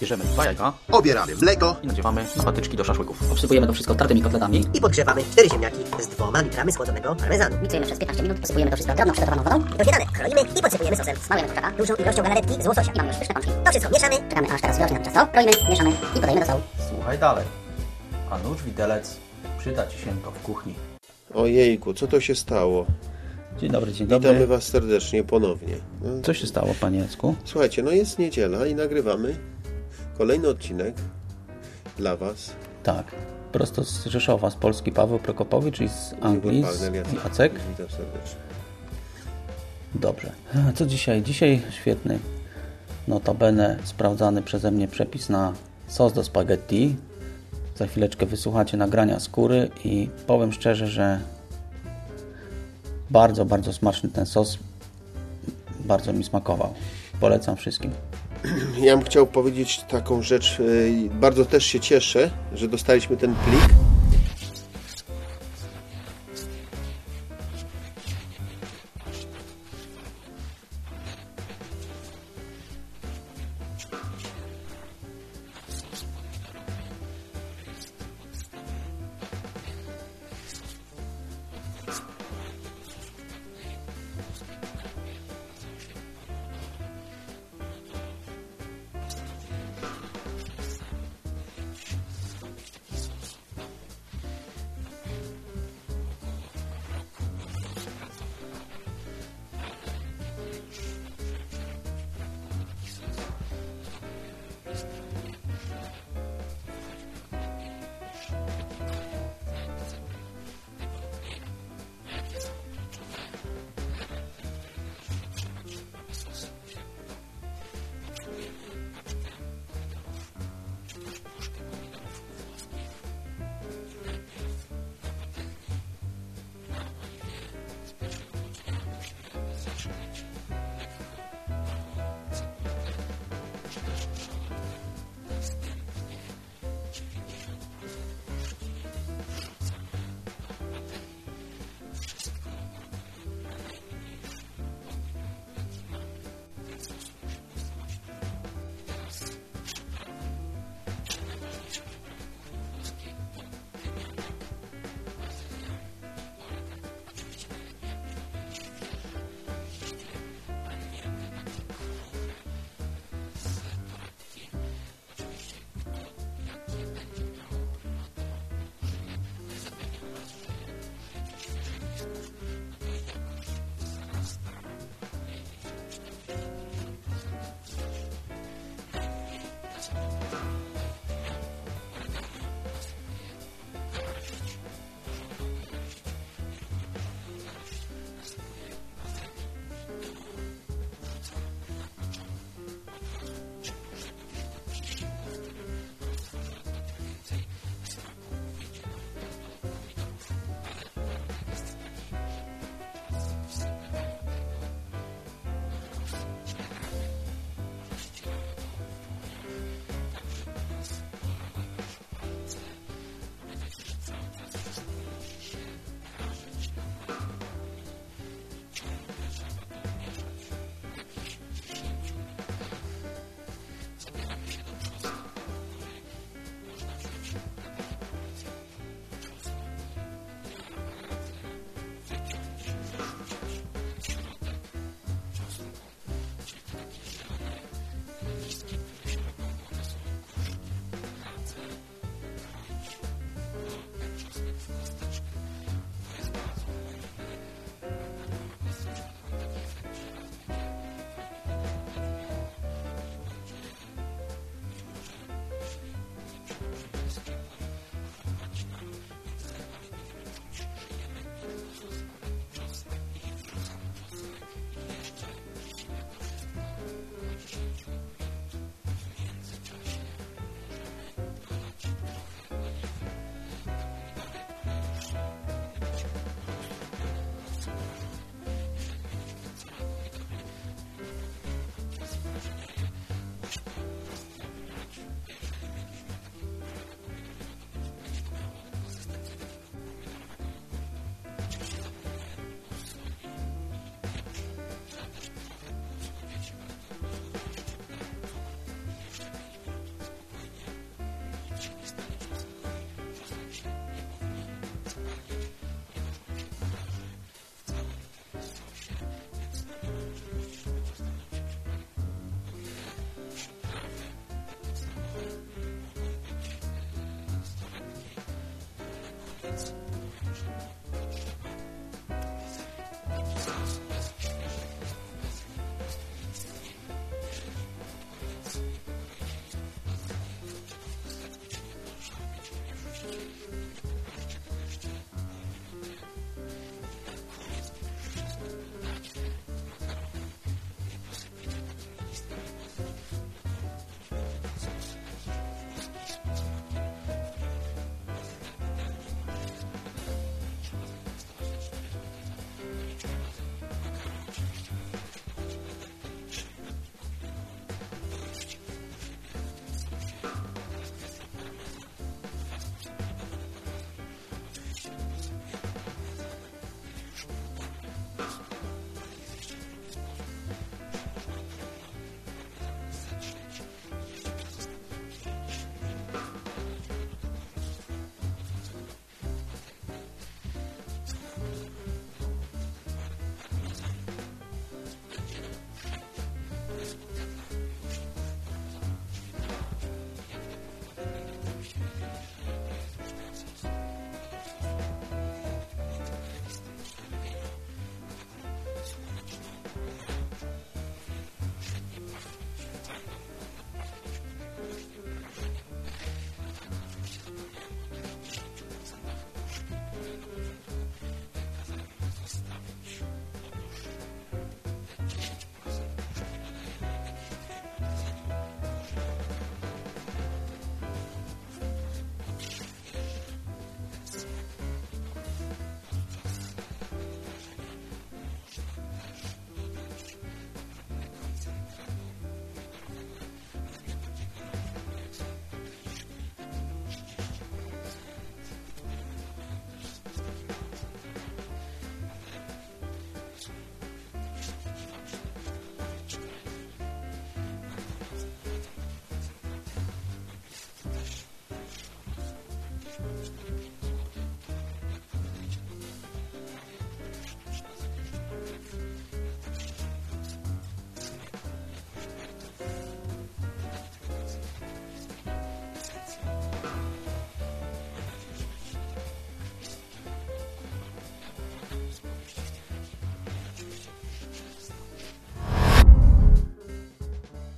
Bierzemy dwa jajka Obieramy mleko i nadziewamy na patyczki do szaszłyków. Obsypujemy to wszystko tartymi kotletami. I podgrzewamy 4 ziemniaki z dwoma litrami schłodzonego parmezanu. Miksujemy przez 15 minut, posypujemy to wszystko drobną przygotowaną wodą Do śniadanek kroimy i podsypujemy sosem. Smarujemy kurczaka Dużą ilością galaretki z łososia. i mamy już pyszne pączki. To wszystko mieszamy. Czekamy aż teraz wyrośnie nam ciasto, kroimy, mieszamy i podajemy do sołu. Słuchaj dalej. A nóż widelec przyda Ci się to w kuchni. Ojejku, co to się stało? Dzień dobry, dzień Witamy Was serdecznie ponownie. No, Co się stało, Panie Jacku? Słuchajcie, no jest niedziela i nagrywamy kolejny odcinek dla Was. Tak. Prosto z Rzeszowa, z Polski Paweł Prokopowicz i z Anglii Jacek. Jacek. Witam serdecznie. Dobrze. A Co dzisiaj? Dzisiaj świetny, notabene sprawdzany przeze mnie przepis na sos do spaghetti. Za chwileczkę wysłuchacie nagrania skóry i powiem szczerze, że bardzo, bardzo smaczny ten sos. Bardzo mi smakował. Polecam wszystkim. Ja bym chciał powiedzieć taką rzecz. y, Bardzo też się cieszę, że dostaliśmy ten plik.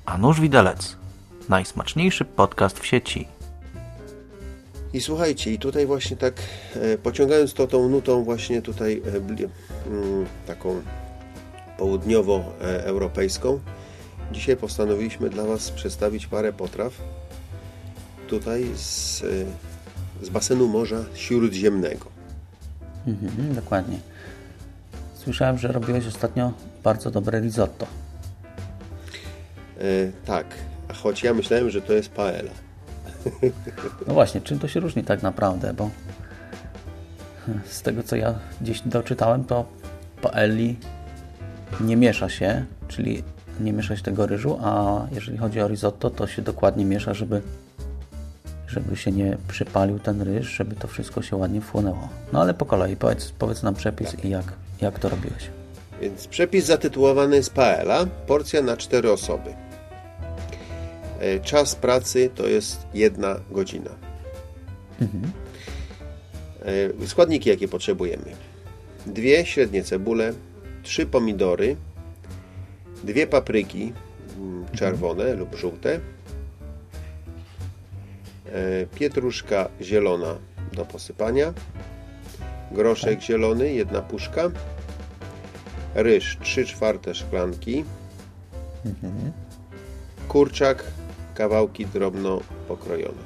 A nóż widelec. Najsmaczniejszy podcast w sieci. I słuchajcie, i tutaj właśnie tak e, pociągając to tą nutą właśnie tutaj e, taką południowoeuropejską, dzisiaj postanowiliśmy dla Was przedstawić parę potraw tutaj z, e, z basenu Morza Śródziemnego. Mhm, dokładnie. Słyszałem, że robiłeś ostatnio bardzo dobre risotto. E, tak, a choć ja myślałem, że to jest paella. No właśnie, czym to się różni tak naprawdę, bo z tego co ja gdzieś doczytałem, to paelli nie miesza się, czyli nie miesza się tego ryżu, a jeżeli chodzi o risotto, to się dokładnie miesza, żeby żeby się nie przypalił ten ryż, żeby to wszystko się ładnie wchłonęło. No ale po kolei, powiedz, powiedz nam przepis i jak, jak to robiłeś. Więc przepis zatytułowany jest paella, porcja na 4 osoby. E, Czas pracy to jest jedna godzina. E, Składniki jakie potrzebujemy. Dwie średnie cebule, trzy pomidory, dwie papryki mm, czerwone lub żółte, e, pietruszka zielona do posypania, groszek zielony, jedna puszka, ryż 3 czwarte szklanki, kurczak, kawałki drobno pokrojone.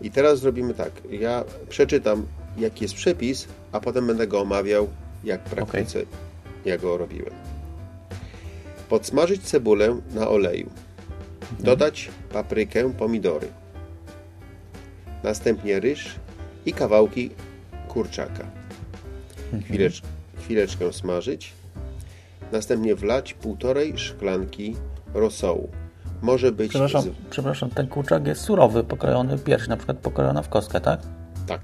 I teraz zrobimy tak. Ja przeczytam, jaki jest przepis, a potem będę go omawiał, jak w praktyce ja go robiłem. Podsmażyć cebulę na oleju. Dodać paprykę, pomidory. Następnie ryż i kawałki kurczaka. Chwilecz, chwileczkę smażyć. Następnie wlać półtorej szklanki rosołu. Może być Przepraszam, z... przepraszam, ten kurczak jest surowy, pokrojony pierś, na przykład pokrojona w kostkę, tak? tak.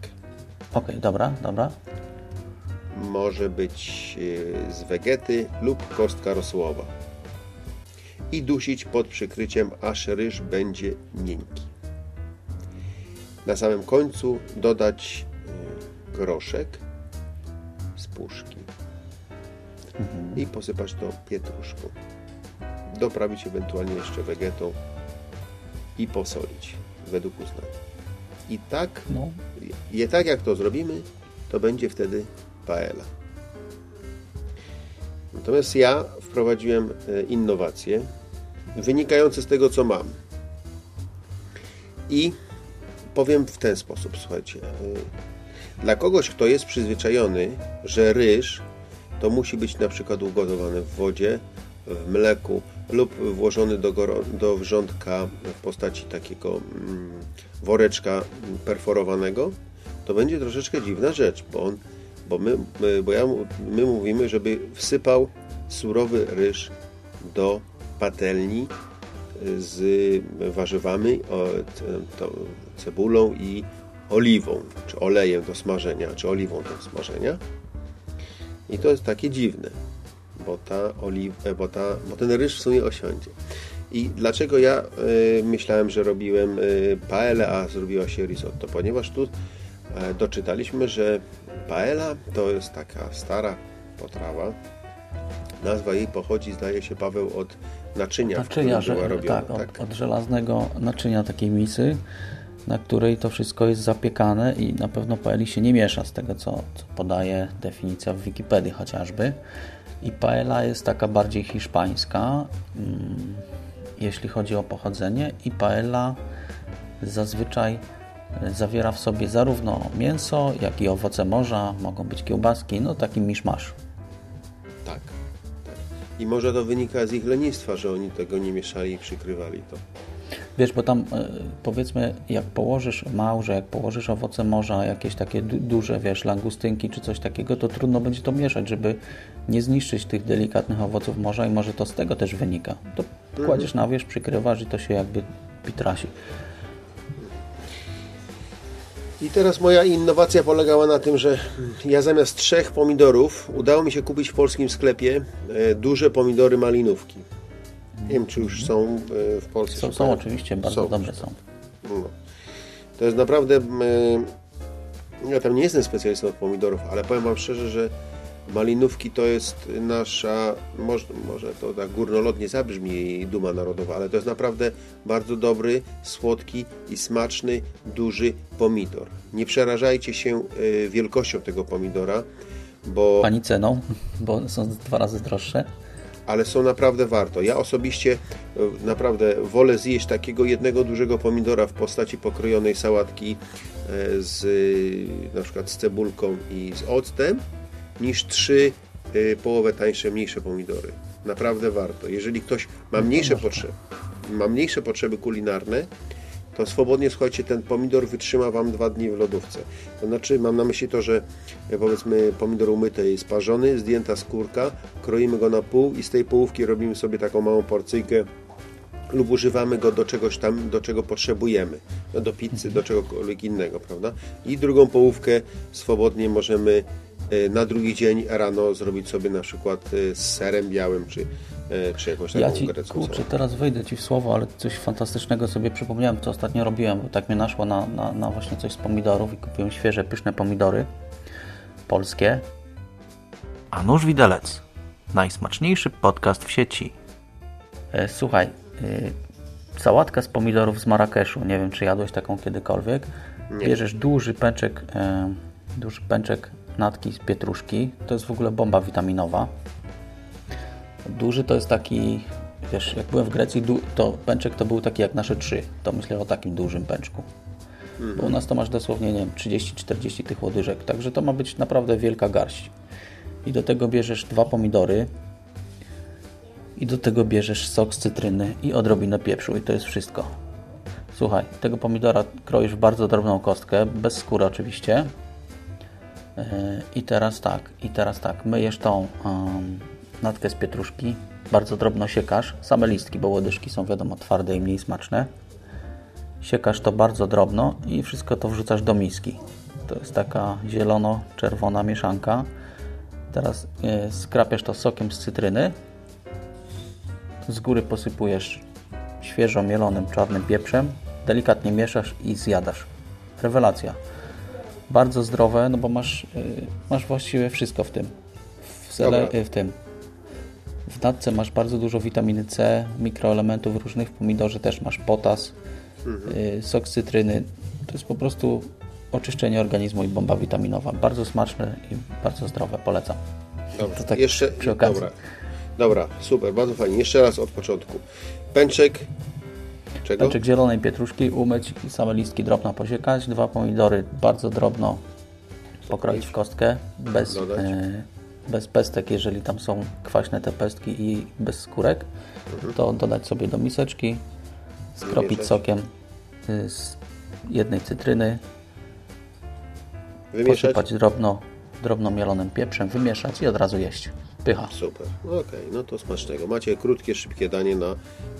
Okej, dobra, dobra. może być e, z wegety lub kostka rosółowa. I dusić pod przykryciem, aż ryż będzie miękki. Na samym końcu dodać e, groszek z puszki i posypać to pietruszką. Doprawić ewentualnie jeszcze wegetą i posolić według uznania. I tak No, je tak jak to zrobimy, to będzie wtedy paella. Natomiast ja wprowadziłem e, innowacje wynikające z tego, co mam. I powiem w ten sposób, słuchajcie. e, Dla kogoś, kto jest przyzwyczajony, że ryż to musi być na przykład ugotowany w wodzie, w mleku lub włożony do, do wrzątka w postaci takiego mm, woreczka perforowanego, to będzie troszeczkę dziwna rzecz, bo, on, bo, my, bo ja, my mówimy, żeby wsypał surowy ryż do patelni y, z warzywami, cebulą i oliwą, czy olejem do smażenia, czy oliwą do smażenia. I to jest takie dziwne, bo, ta e, bo, ta, bo ten ryż w sumie osiądzie. I dlaczego ja y, myślałem, że robiłem y, paella, a zrobiła się risotto? Ponieważ tu e, doczytaliśmy, że paella to jest taka stara potrawa. Nazwa jej pochodzi, zdaje się, Paweł, od naczynia, naczynia, w była robiona. tak, od, od żelaznego naczynia takiej misy, na której to wszystko jest zapiekane i na pewno paeli się nie miesza z tego, co, co podaje definicja w Wikipedii chociażby. I paella jest taka bardziej hiszpańska, mm, jeśli chodzi o pochodzenie i paella zazwyczaj zawiera w sobie zarówno mięso, jak i owoce morza, mogą być kiełbaski, no taki miszmasz. Tak, tak. I może to wynika z ich lenistwa, że oni tego nie mieszali i przykrywali to. Wiesz, bo tam e, powiedzmy, jak położysz małże, jak położysz owoce morza, jakieś takie du duże, wiesz, langustynki czy coś takiego, to trudno będzie to mieszać, żeby nie zniszczyć tych delikatnych owoców morza i może to z tego też wynika. To kładziesz na wierzch, przykrywasz i to się jakby pitrasi. I teraz moja innowacja polegała na tym, że ja zamiast trzech pomidorów udało mi się kupić w polskim sklepie e, duże pomidory malinówki. Nie wiem, czy już są e, w Polsce. Są, są oczywiście, bardzo Są. dobre są. No. To jest naprawdę. e, Ja tam nie jestem specjalistą od pomidorów, ale powiem Wam szczerze, że Malinówki to jest nasza, może, może to tak górnolotnie zabrzmi duma narodowa, ale to jest naprawdę bardzo dobry, słodki i smaczny, duży pomidor. Nie przerażajcie się y, wielkością tego pomidora, bo Pani ceną, bo są dwa razy droższe. Ale są naprawdę warto. Ja osobiście e, naprawdę wolę zjeść takiego jednego dużego pomidora w postaci pokrojonej sałatki e, z na przykład z cebulką i z octem, niż trzy e, połowę tańsze, mniejsze pomidory. Naprawdę warto. Jeżeli ktoś ma mniejsze potrzeby, ma mniejsze potrzeby kulinarne, to swobodnie, słuchajcie, ten pomidor wytrzyma Wam dwa dni w lodówce. To znaczy, mam na myśli to, że e, powiedzmy pomidor umyty jest parzony, zdjęta skórka, kroimy go na pół i z tej połówki robimy sobie taką małą porcyjkę lub używamy go do czegoś tam, do czego potrzebujemy. No, do pizzy, do czegokolwiek innego, prawda? I drugą połówkę swobodnie możemy na drugi dzień rano zrobić sobie na przykład e, z serem białym, czy, e, czy jakąś taką Ja ci, grecką kurczę, teraz wejdę ci w słowo, ale coś fantastycznego sobie przypomniałem, co ostatnio robiłem, bo tak mnie naszło na, na, na właśnie coś z pomidorów i kupiłem świeże, pyszne pomidory polskie. A nóż widelec. Najsmaczniejszy podcast w sieci. E, słuchaj, e, sałatka z pomidorów z Marrakeszu. Nie wiem, czy jadłeś taką kiedykolwiek. Bierzesz duży pęczek, e, duży pęczek natki z pietruszki. To jest w ogóle bomba witaminowa. Duży to jest taki, wiesz, jak byłem w Grecji, to pęczek to był taki jak nasze trzy. To myślę o takim dużym pęczku. Bo u nas to masz dosłownie, nie wiem, 30-40 tych łodyżek. Także to ma być naprawdę wielka garść. I do tego bierzesz dwa pomidory. I do tego bierzesz sok z cytryny i odrobinę pieprzu. I to jest wszystko. Słuchaj, tego pomidora kroisz w bardzo drobną kostkę, bez skóry oczywiście. Yy, I teraz tak, i teraz tak, myjesz tą em, natkę z pietruszki, bardzo drobno siekasz, same listki, bo łodyżki są wiadomo twarde i mniej smaczne. Siekasz to bardzo drobno i wszystko to wrzucasz do miski. To jest taka zielono-czerwona mieszanka. Teraz yy, skrapiasz to sokiem z cytryny. Z góry posypujesz świeżo mielonym czarnym pieprzem. Delikatnie mieszasz i zjadasz. Rewelacja. Bardzo zdrowe, no bo masz, yy, masz właściwie wszystko w tym. W, Dobra. yy, w tym. W natce masz bardzo dużo witaminy C, mikroelementów różnych. W pomidorze też masz potas, yy, sok z cytryny. To jest po prostu oczyszczenie organizmu i bomba witaminowa. Bardzo smaczne i bardzo zdrowe. Polecam. Dobra. To tak Jeszcze, przy okazji. Dobra. dobra, super, bardzo fajnie. Jeszcze raz od początku. Pęczek. Czego? Pęczek zielonej pietruszki umyć same listki drobno posiekać. Dwa pomidory bardzo drobno pokroić w kostkę. Bez, e, bez pestek, jeżeli tam są kwaśne te pestki i bez skórek. Mhm. To dodać sobie do miseczki. Skropić sokiem y, z jednej cytryny. Wymieszać? Posypać drobno, drobno mielonym pieprzem. Wymieszać i od razu jeść. Pycha. Super. No Okej, no to smacznego. Macie krótkie, szybkie danie na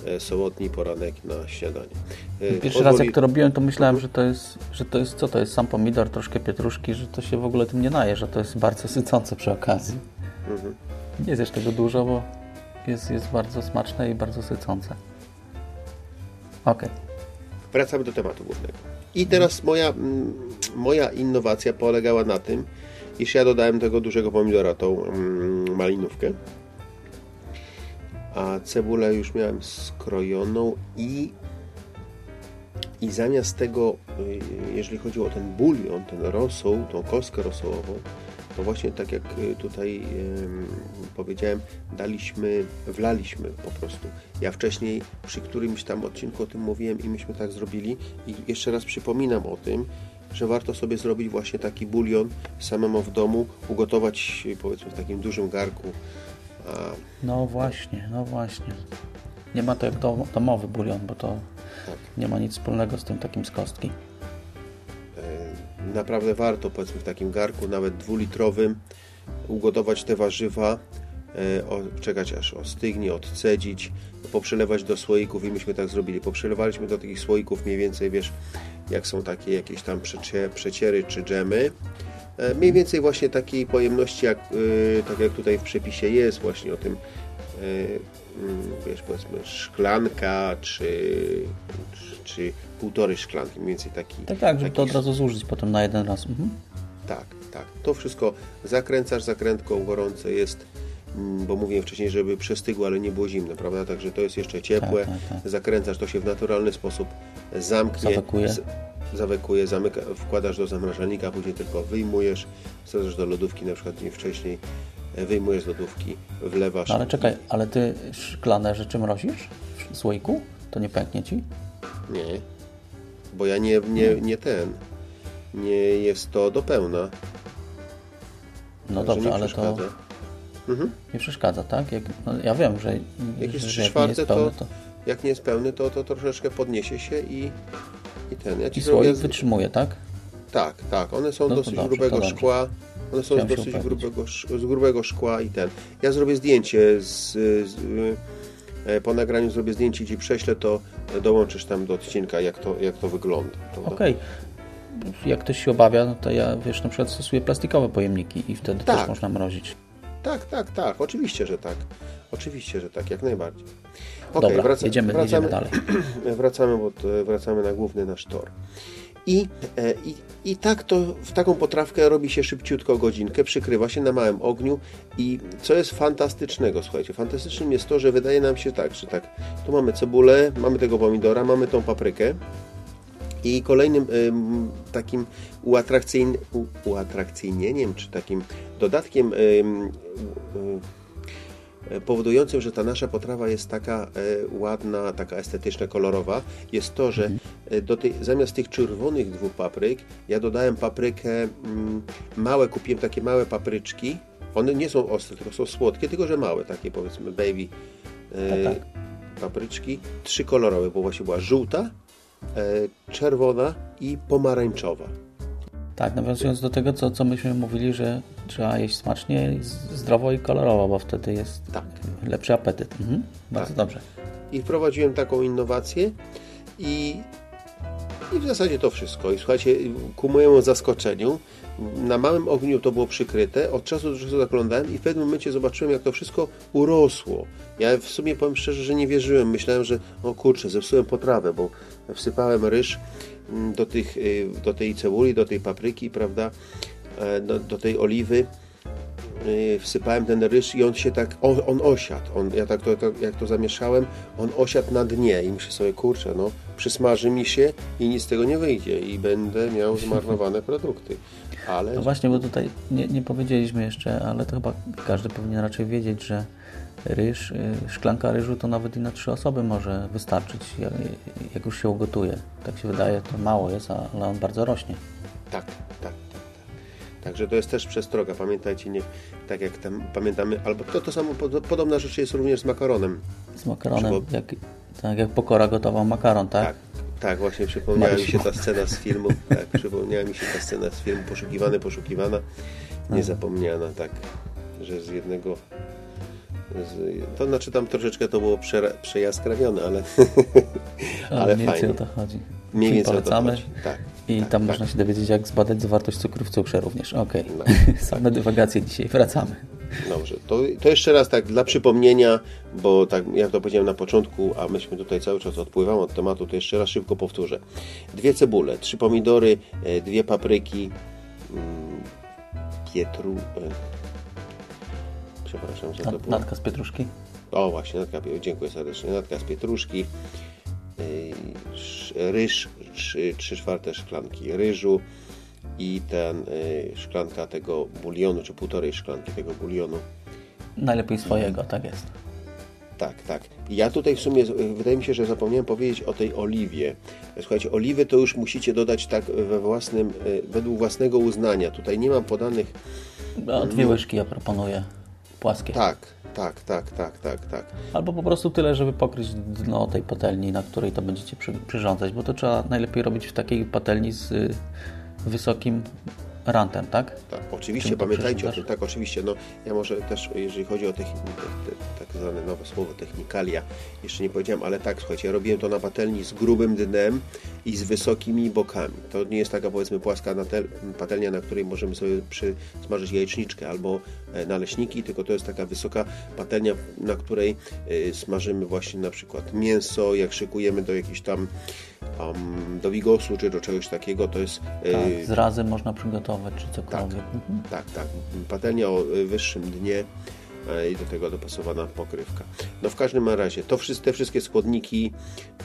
e, sobotni poranek na śniadanie. E, Pierwszy raz jak to robiłem, to myślałem, że to jest, że to jest co to jest? Sam pomidor, troszkę pietruszki, że to się w ogóle tym nie naje, że to jest bardzo sycące przy okazji. Mhm. Nie zjesz tego dużo, bo jest, jest bardzo smaczne i bardzo sycące. Okej. Wracamy do tematu głównego. I teraz moja, mm, moja innowacja polegała na tym, iż ja dodałem tego dużego pomidora, tą mm, malinówkę. A cebulę już miałem skrojoną i i zamiast tego, y, jeżeli chodzi o ten bulion, ten rosół, tą kostkę rosołową, to właśnie tak jak y, tutaj powiedziałem, daliśmy, wlaliśmy po prostu. Ja wcześniej przy którymś tam odcinku o tym mówiłem i myśmy tak zrobili i jeszcze raz przypominam o tym, że warto sobie zrobić właśnie taki bulion samemu w domu, ugotować powiedzmy w takim dużym garku. A, No właśnie, no właśnie. Nie ma to jak dom, domowy bulion, bo to tak. nie ma nic wspólnego z tym takim z kostki. E, naprawdę warto powiedzmy w takim garku, nawet dwulitrowym, ugotować te warzywa, czekać aż ostygnie, odcedzić, poprzelewać do słoików i myśmy tak zrobili. Poprzelewaliśmy do takich słoików mniej więcej, wiesz, jak są takie jakieś tam przecie, przeciery czy dżemy. E, Mniej więcej właśnie takiej pojemności, jak, e, tak jak tutaj w przepisie jest, właśnie o tym, e, mm, wiesz, powiedzmy szklanka, czy, czy, czy półtorej szklanki, mniej więcej taki. Tak, tak, żeby taki to od razu zużyć potem na jeden raz. Mhm. tak. tak. To wszystko zakręcasz zakrętką, gorące jest, bo mówiłem wcześniej, żeby przestygło, ale nie było zimne, prawda? Także to jest jeszcze ciepłe. Tak, tak, tak. Zakręcasz, to się w naturalny sposób zamknie. Zawekuje. Z- Zawekuje, zamyka, wkładasz do zamrażalnika, później tylko wyjmujesz, wsadzasz do lodówki na przykład dzień wcześniej, e, wyjmujesz z lodówki, wlewasz. No ale czekaj, ale ty szklane rzeczy mrozisz w słoiku? To nie pęknie ci? Nie, bo ja nie, nie, nie ten, nie jest to do pełna. No Także dobrze, ale to. Mhm. nie przeszkadza, tak? Jak, no, ja wiem, że, Jak jest że trzy jak czwarte, jest to, pełny, to... jak nie jest pełny, to, to troszeczkę podniesie się i, i ten. Ja ci I słoik z- wytrzymuje, tak? Tak, tak. One są No to dosyć dobrze, grubego to szkła. One są z Chciałem się dosyć grubego, z grubego szkła i ten. Ja zrobię zdjęcie z, z e, po nagraniu zrobię zdjęcie i ci prześlę, to dołączysz tam do odcinka, jak to, jak to wygląda. Okej. Jak ktoś się obawia, no to ja, wiesz, na przykład stosuję plastikowe pojemniki i wtedy Tak. też można mrozić. Tak, tak, tak. Oczywiście, że tak. Oczywiście, że tak, jak najbardziej. Okej, Dobra, wraca- jedziemy, wracamy, jedziemy dalej. wracamy, bo wracamy na główny nasz tor. I, e, i, I tak to, w taką potrawkę robi się szybciutko godzinkę, przykrywa się na małym ogniu i co jest fantastycznego, słuchajcie, fantastycznym jest to, że wydaje nam się tak, że tak, tu mamy cebulę, mamy tego pomidora, mamy tą paprykę i kolejnym ym, takim uatrakcyjn, u, uatrakcyjnieniem, czy takim dodatkiem e, powodującym, że ta nasza potrawa jest taka e, ładna, taka estetyczna, kolorowa, jest to, że e, do tej, zamiast tych czerwonych dwóch papryk, ja dodałem paprykę mm, małe, kupiłem takie małe papryczki. One nie są ostre, tylko są słodkie, tylko że małe, takie powiedzmy baby e, Tak, tak. papryczki. Trzy kolorowe, bo właśnie była żółta, e, czerwona i pomarańczowa. Tak, nawiązując do tego, co, co myśmy mówili, że trzeba jeść smacznie, zdrowo i kolorowo, bo wtedy jest Tak. lepszy apetyt. Mhm. Bardzo Tak. dobrze. i wprowadziłem taką innowację i, i w zasadzie to wszystko. I słuchajcie, ku mojemu zaskoczeniu, na małym ogniu to było przykryte, od czasu do czasu zaglądałem i w pewnym momencie zobaczyłem, jak to wszystko urosło. Ja w sumie powiem szczerze, że nie wierzyłem. Myślałem, że o kurczę, zepsułem potrawę, bo wsypałem ryż do, tych, y, do tej cebuli, do tej papryki, prawda, e, do, do tej oliwy y, wsypałem ten ryż i on się tak, on, on osiadł. On, ja tak to, to, jak to zamieszałem, on osiadł na dnie i myślę sobie, kurczę, no przysmaży mi się i nic z tego nie wyjdzie i będę miał zmarnowane produkty. Ale No właśnie, bo tutaj nie, nie powiedzieliśmy jeszcze, ale to chyba każdy powinien raczej wiedzieć, że ryż, y, szklanka ryżu to nawet i na trzy osoby może wystarczyć, jak, już się ugotuje. Tak się wydaje, to mało jest, ale on bardzo rośnie. tak, tak, tak, tak. Także to jest też przestroga. Pamiętajcie, nie, tak jak tam pamiętamy, albo to, to samo, pod- podobna rzecz jest również z makaronem. Z makaronem, jak, tak jak pokora gotował makaron, tak? Tak, tak, właśnie przypomniała mi się ta scena z filmu. Tak, przypomniała mi się ta scena z filmu Poszukiwany, poszukiwana, niezapomniana, tak, że z jednego. To znaczy tam troszeczkę to było przera- przejaskrawione, ale, Ale ale mniej fajnie. o to chodzi. Mniej to polecamy. chodzi. Tak, I tak, tam tak. można się dowiedzieć, jak zbadać zawartość cukru w cukrze również. Okej, No. same dywagacje dzisiaj, wracamy. Dobrze, to, to jeszcze raz tak dla przypomnienia, bo tak jak to powiedziałem na początku, a myśmy tutaj cały czas odpływamy od tematu, to jeszcze raz szybko powtórzę. Dwie cebule, trzy pomidory, e, dwie papryki, mm, pietru... Przepraszam, to Nad, było? nadka z pietruszki. O właśnie, natka, dziękuję serdecznie. Natka z pietruszki, yy, ryż, trzy, czwarte szklanki ryżu i ten yy, szklanka tego bulionu, czy półtorej szklanki tego bulionu. Najlepiej swojego, tak jest. Tak, tak. Ja tutaj w sumie, wydaje mi się, że zapomniałem powiedzieć o tej oliwie. Słuchajcie, oliwy to już musicie dodać tak we własnym, y, według własnego uznania. Tutaj nie mam podanych No, dwie łyżki ja proponuję. Płaskie. Tak, tak, tak, tak, tak, tak. Albo po prostu tyle, żeby pokryć dno tej patelni, na której to będziecie przy, przyrządzać, bo to trzeba najlepiej robić w takiej patelni z y, wysokim rantem, tak? Tak, oczywiście, pamiętajcie o tym, tak, oczywiście. No, ja może też, jeżeli chodzi o techni- te, te, tak zwane nowe słowo, technikalia, jeszcze nie powiedziałem, ale tak, słuchajcie, ja robiłem to na patelni z grubym dnem i z wysokimi bokami. To nie jest taka powiedzmy płaska natel- patelnia, na której możemy sobie przysmażyć jajeczniczkę albo naleśniki, tylko to jest taka wysoka patelnia, na której e, smażymy właśnie na przykład mięso, jak szykujemy do jakiejś tam um, do wigosu czy do czegoś takiego, to jest e, Tak, z razem można przygotować, czy cokolwiek. Mhm. tak, tak. Patelnia o wyższym dnie e, i do tego dopasowana pokrywka. No w każdym razie, to te wszystkie składniki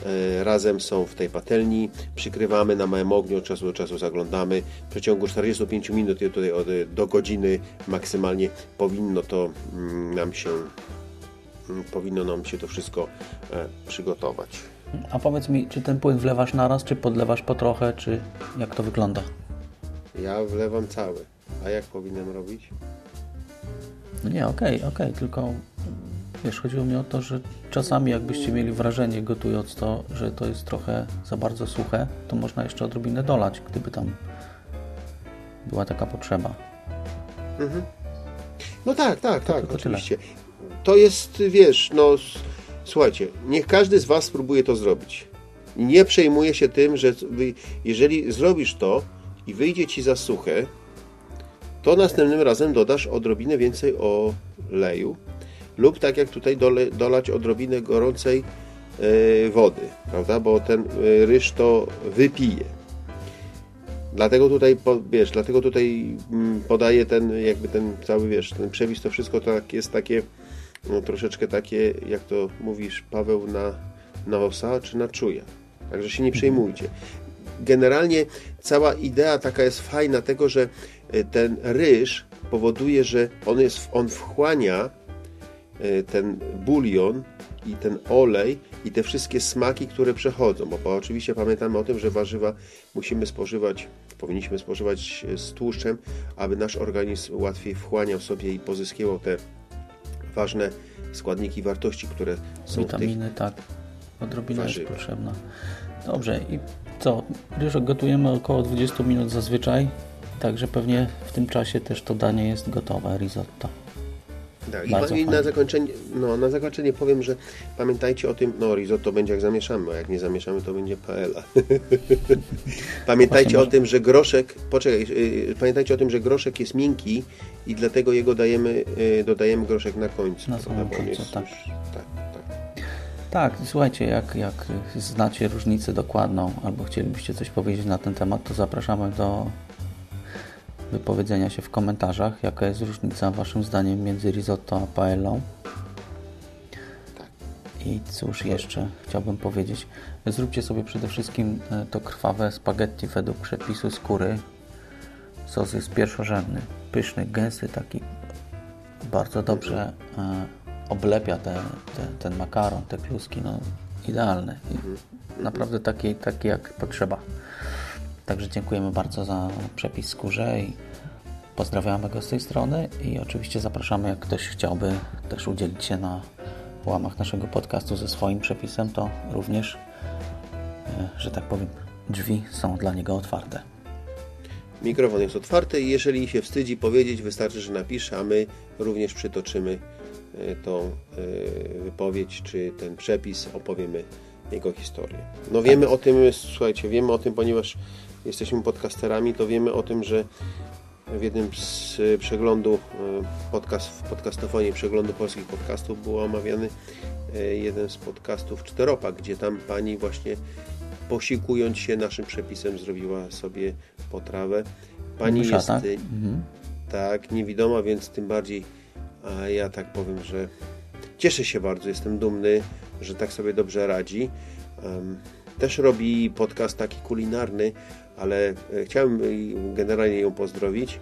e, razem są w tej patelni. Przykrywamy na małym ogniu, od czasu do czasu zaglądamy. W przeciągu 45 minut i tutaj od, do godziny maksymalnie powinno to mm, nam się mm, powinno nam się to wszystko e, przygotować. A powiedz mi, czy ten płyn wlewasz naraz, czy podlewasz po trochę, czy jak to wygląda? Ja wlewam cały. A jak powinienem robić? No nie, okej, okej, tylko wiesz, chodziło mi o to, że czasami jakbyście mieli wrażenie gotując to, że to jest trochę za bardzo suche, to można jeszcze odrobinę dolać, gdyby tam była taka potrzeba. No tak, tak, tak, tylko tyle. oczywiście. To jest, wiesz, no słuchajcie, niech każdy z Was spróbuje to zrobić. Nie przejmuje się tym, że jeżeli zrobisz to i wyjdzie Ci za suche, to następnym razem dodasz odrobinę więcej oleju lub tak jak tutaj dole, dolać odrobinę gorącej e, wody, prawda, bo ten e, ryż to wypije. Dlatego tutaj, wiesz, dlatego tutaj mm, podaję ten, jakby ten cały, wiesz, ten przepis, to wszystko tak jest takie, no, troszeczkę takie, jak to mówisz, Paweł, na, na osa czy na czuja. Także się nie przejmujcie. Generalnie cała idea taka jest fajna tego, że y, ten ryż powoduje, że on, jest, on wchłania y, ten bulion i ten olej i te wszystkie smaki, które przechodzą, bo, oczywiście pamiętamy o tym, że warzywa musimy spożywać, powinniśmy spożywać z tłuszczem, aby nasz organizm łatwiej wchłaniał sobie i pozyskiwał te ważne składniki wartości, które są w tych Witaminy, tak. Odrobina jest warzywach. potrzebna. Dobrze, i co? Ryżek gotujemy około 20 minut zazwyczaj, także pewnie w tym czasie też to danie jest gotowe, risotto. Tak, i Bardzo i na zakończenie, no, na zakończenie powiem, że pamiętajcie o tym, no risotto będzie jak zamieszamy, a jak nie zamieszamy, to będzie paella. pamiętajcie o tym, że groszek, poczekaj, yy, pamiętajcie o tym, że groszek jest miękki i dlatego jego dajemy, yy, dodajemy groszek na końcu. Na samym końcu, tak. tak, tak. Słuchajcie, jak, jak znacie różnicę dokładną albo chcielibyście coś powiedzieć na ten temat, to zapraszamy do wypowiedzenia się w komentarzach, jaka jest różnica waszym zdaniem między risotto a paellą. Tak. I cóż jeszcze chciałbym powiedzieć. Zróbcie sobie przede wszystkim e, to krwawe spaghetti według przepisu skóry. Sos jest pierwszorzędny, pyszny, gęsty, taki bardzo dobrze e, oblepia te, te, ten makaron, te kluski, no idealny. I naprawdę taki, taki jak potrzeba. Także dziękujemy bardzo za przepis skórze i pozdrawiamy go z tej strony i oczywiście zapraszamy, jak ktoś chciałby też udzielić się na łamach naszego podcastu ze swoim przepisem, to również, e, że tak powiem, drzwi są dla niego otwarte. Mikrofon jest otwarty i jeżeli się wstydzi powiedzieć, wystarczy, że napisze, a my również przytoczymy tą e, wypowiedź czy ten przepis, opowiemy jego historię. No wiemy o tym, słuchajcie, wiemy o tym, ponieważ jesteśmy podcasterami, to wiemy o tym, że w jednym z e, przeglądu podcast, w podcastofonie przeglądu polskich podcastów był omawiany jeden z podcastów Czteropa, gdzie tam pani właśnie posikując się naszym przepisem zrobiła sobie potrawę. Pani Mysza, jest tak? y, Mhm. tak niewidoma, więc tym bardziej a ja tak powiem, że cieszę się bardzo, jestem dumny, że tak sobie dobrze radzi. Też robi podcast taki kulinarny, ale e, chciałem generalnie ją pozdrowić,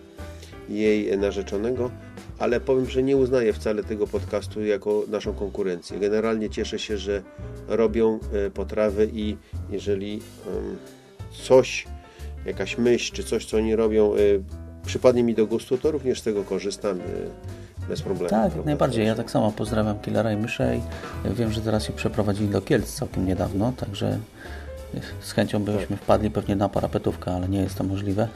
jej narzeczonego, ale powiem, że nie uznaję wcale tego podcastu jako naszą konkurencję. Generalnie cieszę się, że robią e, potrawy i jeżeli coś, jakaś myśl czy coś, co oni robią, e, przypadnie mi do gustu, to również z tego korzystam bez problemu. Tak, jak najbardziej. Ja tak samo pozdrawiam Killera i Myszę i wiem, że teraz się przeprowadzili do Kielc całkiem niedawno, także z chęcią byśmy wpadli pewnie na parapetówkę, ale nie jest to możliwe.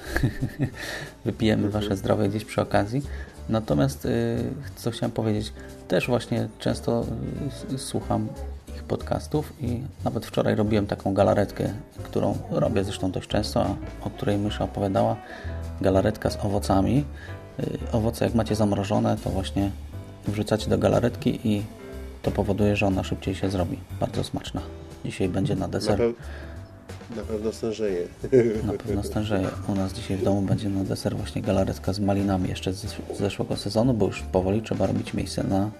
Wypijemy Wasze zdrowie gdzieś przy okazji. Natomiast y, co chciałem powiedzieć, też właśnie często y, słucham ich podcastów i nawet wczoraj robiłem taką galaretkę, którą robię zresztą dość często, a o której mysza opowiadała. Galaretka z owocami. Y, Owoce jak macie zamrożone, to właśnie wrzucacie do galaretki i to powoduje, że ona szybciej się zrobi. Bardzo smaczna. Dzisiaj będzie na Na, deser. pew... na pewno stężeje. Na pewno stężeje. U nas dzisiaj w domu będzie na deser właśnie galaretka z malinami jeszcze z zeszłego sezonu, bo już powoli trzeba robić miejsce na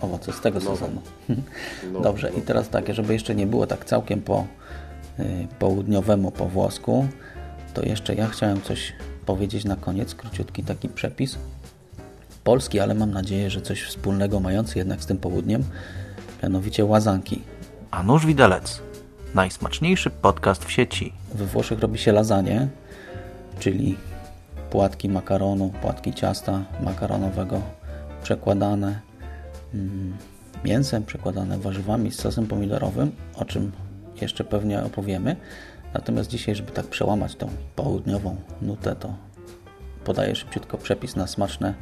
owoce z tego sezonu. No, Dobrze, i teraz tak, żeby jeszcze nie było tak całkiem po y, południowemu, po włosku, to jeszcze ja chciałem coś powiedzieć na koniec, króciutki taki przepis. Polski, ale mam nadzieję, że coś wspólnego mający jednak z tym południem, mianowicie łazanki. A nóż widelec. Najsmaczniejszy podcast w sieci. We Włoszech robi się lasagne, czyli płatki makaronu, płatki ciasta makaronowego przekładane mm, mięsem, przekładane warzywami z sosem pomidorowym, o czym jeszcze pewnie opowiemy. Natomiast dzisiaj, żeby tak przełamać tą południową nutę, to podaję szybciutko przepis na smaczne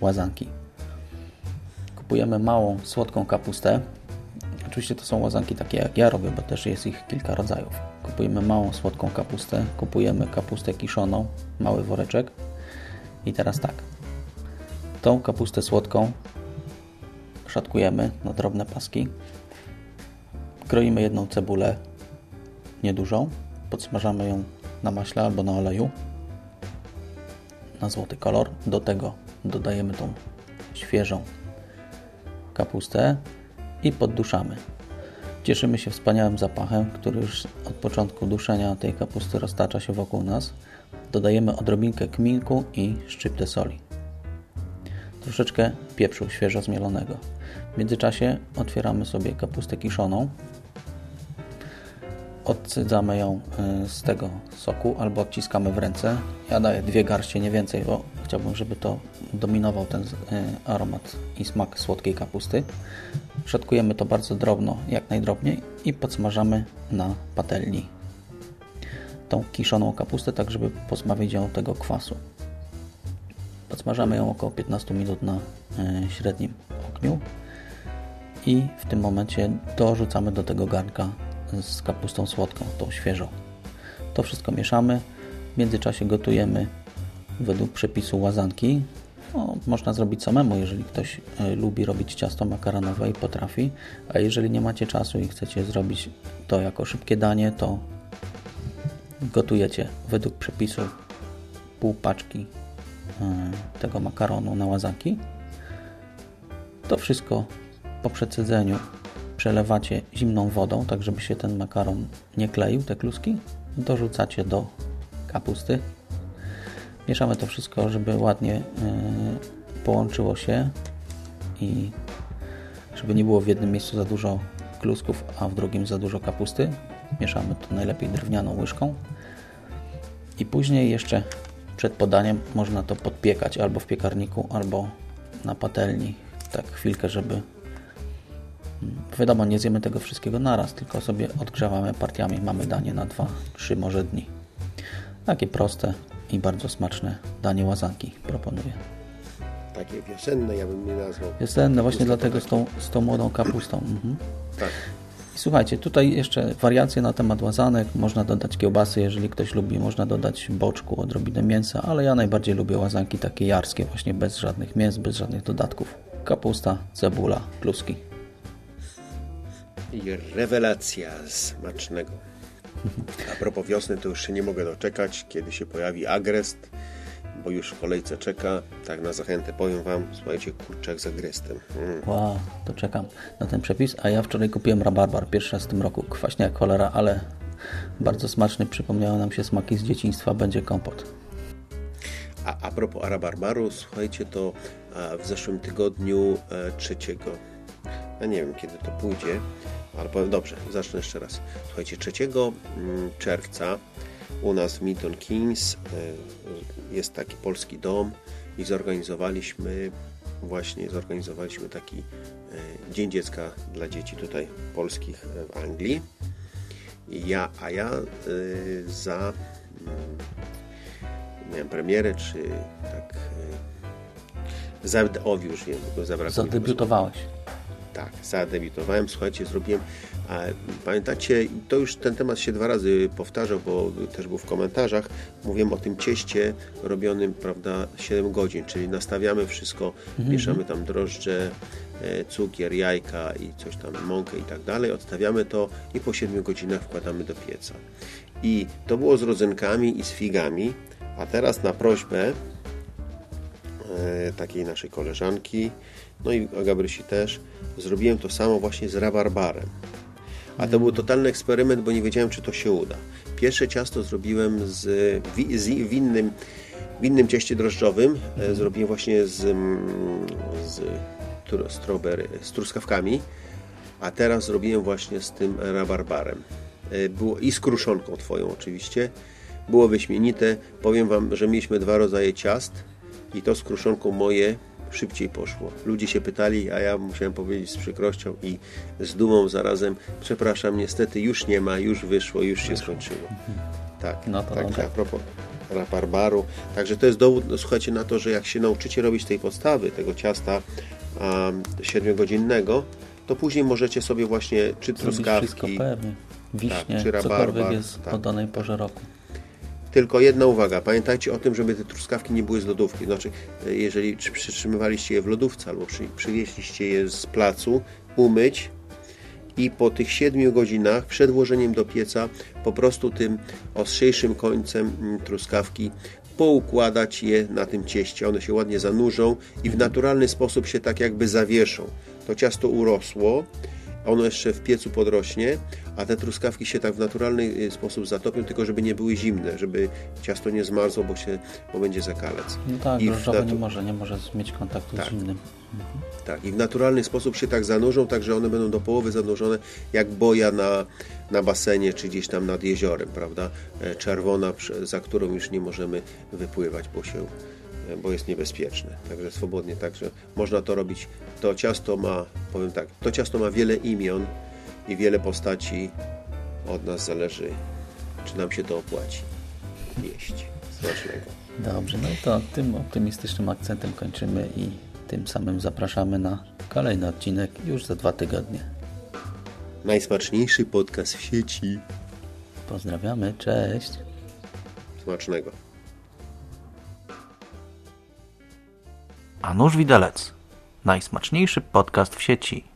łazanki. Kupujemy małą, słodką kapustę. Oczywiście to są łazanki takie jak ja robię, bo też jest ich kilka rodzajów. Kupujemy małą, słodką kapustę, kupujemy kapustę kiszoną, mały woreczek. I teraz tak. Tą kapustę słodką szatkujemy na drobne paski. Kroimy jedną cebulę niedużą, podsmażamy ją na maśle albo na oleju na złoty kolor. Do tego dodajemy tą świeżą kapustę i podduszamy. Cieszymy się wspaniałym zapachem, który już od początku duszenia tej kapusty roztacza się wokół nas. Dodajemy odrobinkę kminku i szczyptę soli. Troszeczkę pieprzu świeżo zmielonego. W międzyczasie otwieramy sobie kapustę kiszoną. Odcydzamy ją y, z tego soku albo odciskamy w ręce. Ja daję dwie garście, nie więcej, bo chciałbym, żeby to dominował ten y, aromat i smak słodkiej kapusty. Szatkujemy to bardzo drobno, jak najdrobniej i podsmażamy na patelni tą kiszoną kapustę, tak żeby pozbawić ją tego kwasu. Podsmażamy ją około 15 minut na y, średnim ogniu i w tym momencie dorzucamy do tego garnka z kapustą słodką, tą świeżą. To wszystko mieszamy. W międzyczasie gotujemy według przepisu łazanki. No, można zrobić samemu, jeżeli ktoś y, lubi robić ciasto makaronowe i potrafi, a jeżeli nie macie czasu i chcecie zrobić to jako szybkie danie, to gotujecie według przepisu pół paczki y, tego makaronu na łazanki. To wszystko po przecedzeniu przelewacie zimną wodą, tak żeby się ten makaron nie kleił, te kluski. Dorzucacie do kapusty. Mieszamy to wszystko, żeby ładnie yy, połączyło się i żeby nie było w jednym miejscu za dużo klusków, a w drugim za dużo kapusty. Mieszamy to najlepiej drewnianą łyżką. I później jeszcze przed podaniem można to podpiekać albo w piekarniku, albo na patelni. Tak chwilkę, żeby Wiadomo, nie zjemy tego wszystkiego naraz, tylko sobie odgrzewamy partiami. Mamy danie na 2-3 może dni. Takie proste i bardzo smaczne danie łazanki proponuję. Takie wiosenne, ja bym nie nazwał. Wiosenne, właśnie dlatego z tą, z tą młodą kapustą. Mhm. Tak. I słuchajcie, tutaj jeszcze wariacje na temat łazanek. Można dodać kiełbasy, jeżeli ktoś lubi. Można dodać boczku, odrobinę mięsa, ale ja najbardziej lubię łazanki takie jarskie, właśnie bez żadnych mięs, bez żadnych dodatków. Kapusta, cebula, kluski. I rewelacja smacznego. A propos wiosny, to już się nie mogę doczekać, kiedy się pojawi agrest, bo już w kolejce czeka. Tak na zachętę powiem Wam, słuchajcie, kurczak z agrestem. Mm. Wow, to czekam na ten przepis. A ja wczoraj kupiłem rabarbar, pierwszy raz w tym roku. Kwaśnie jak cholera, ale bardzo smaczny. Przypomniały nam się smaki z dzieciństwa. Będzie kompot. A, a propos Arabarbaru, słuchajcie, to w zeszłym tygodniu e, trzeciego, ja nie wiem kiedy to pójdzie, ale powiem dobrze, zacznę jeszcze raz. Słuchajcie, 3 mm, czerwca u nas w Milton Keynes e, jest taki polski dom i zorganizowaliśmy właśnie zorganizowaliśmy taki e, Dzień Dziecka dla dzieci tutaj polskich e, w Anglii. I ja, a ja za mm, miałem premierę, czy tak za, o już wiem, zabrakło Zadebiutowałeś. Tak, zadebiutowałem, słuchajcie, zrobiłem. A pamiętacie, to już ten temat się dwa razy powtarzał, bo też był w komentarzach. Mówiłem o tym cieście robionym, prawda, 7 godzin, czyli nastawiamy wszystko, mieszamy tam drożdże, e, cukier, jajka i coś tam, mąkę i tak dalej. Odstawiamy to i po 7 godzinach wkładamy do pieca. I to było z rodzynkami i z figami, a teraz na prośbę e, takiej naszej koleżanki, no i Agabrysi też, zrobiłem to samo właśnie z rabarbarem. A to był totalny eksperyment, bo nie wiedziałem, czy to się uda. Pierwsze ciasto zrobiłem z, z w, innym, w innym cieście drożdżowym. E, Zrobiłem właśnie z, mm, z, strawberry, z truskawkami, a teraz zrobiłem właśnie z tym rabarbarem. E, Było, I z kruszonką twoją oczywiście. Było wyśmienite. Powiem Wam, że mieliśmy dwa rodzaje ciast i to z kruszonką moje szybciej poszło. Ludzie się pytali, a ja musiałem powiedzieć z przykrością i z dumą zarazem, przepraszam, niestety już nie ma, już wyszło, już się skończyło. Tak, No to także dobra. a propos rabarbaru. Także to jest dowód, no, słuchajcie, na to, że jak się nauczycie robić tej podstawy, tego ciasta um, siedmiogodzinnego, to później możecie sobie właśnie czy Zrobić wszystko truskawki, pewnie. Wiśnie, czy cokolwiek rabarbar, jest tak. o danej porze roku. Tylko jedna uwaga, pamiętajcie o tym, żeby te truskawki nie były z lodówki. Znaczy, e, jeżeli przy- przytrzymywaliście je w lodówce albo przy, przywieźliście je z placu, umyć i po tych 7 godzinach przed włożeniem do pieca po prostu tym ostrzejszym końcem mm, truskawki poukładać je na tym cieście. One się ładnie zanurzą i w naturalny sposób się tak jakby zawieszą. To ciasto urosło, ono jeszcze w piecu podrośnie, a te truskawki się tak w naturalny y, sposób zatopią, tylko żeby nie były zimne, żeby ciasto nie zmarzło, bo, się, bo będzie zakalec. No tak, I drożdżowe nie natu- może, nie może mieć kontaktu Tak. z innym. tak, i w naturalny sposób się tak zanurzą, tak że one będą do połowy zanurzone, jak boja na, na basenie, czy gdzieś tam nad jeziorem, prawda? E, Czerwona, za którą już nie możemy wypływać, bo się bo jest niebezpieczne. Także swobodnie, także można to robić. To ciasto ma, powiem tak, to ciasto ma wiele imion i wiele postaci. Od nas zależy, czy nam się to opłaci jeść. Smacznego. Dobrze, no to tym optymistycznym akcentem kończymy i tym samym zapraszamy na kolejny odcinek już za dwa tygodnie. Najsmaczniejszy podcast w sieci. Pozdrawiamy, cześć! Smacznego. A nóż widelec. Najsmaczniejszy podcast w sieci.